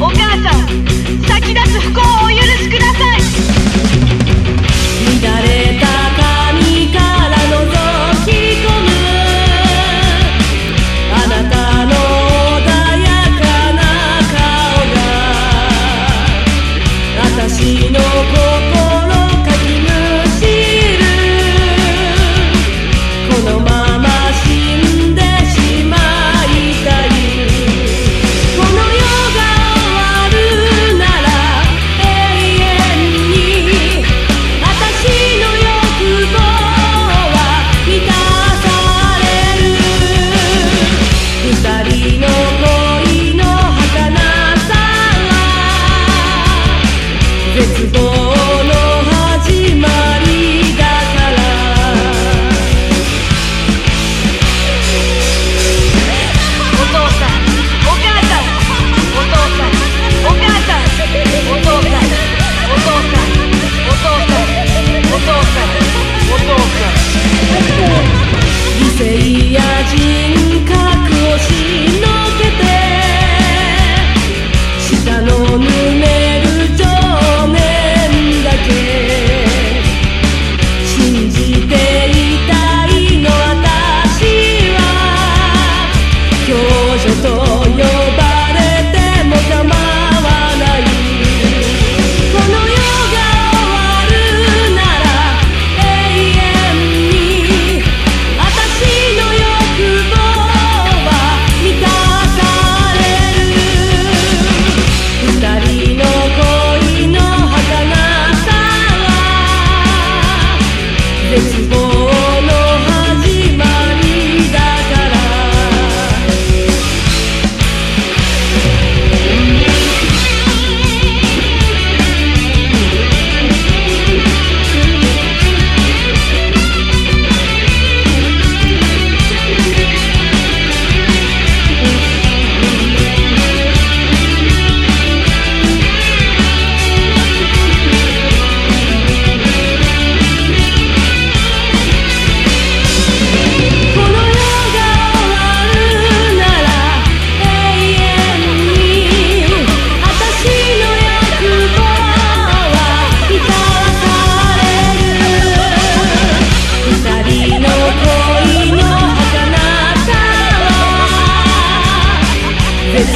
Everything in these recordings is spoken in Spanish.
¡O casa! Did you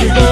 Let's go.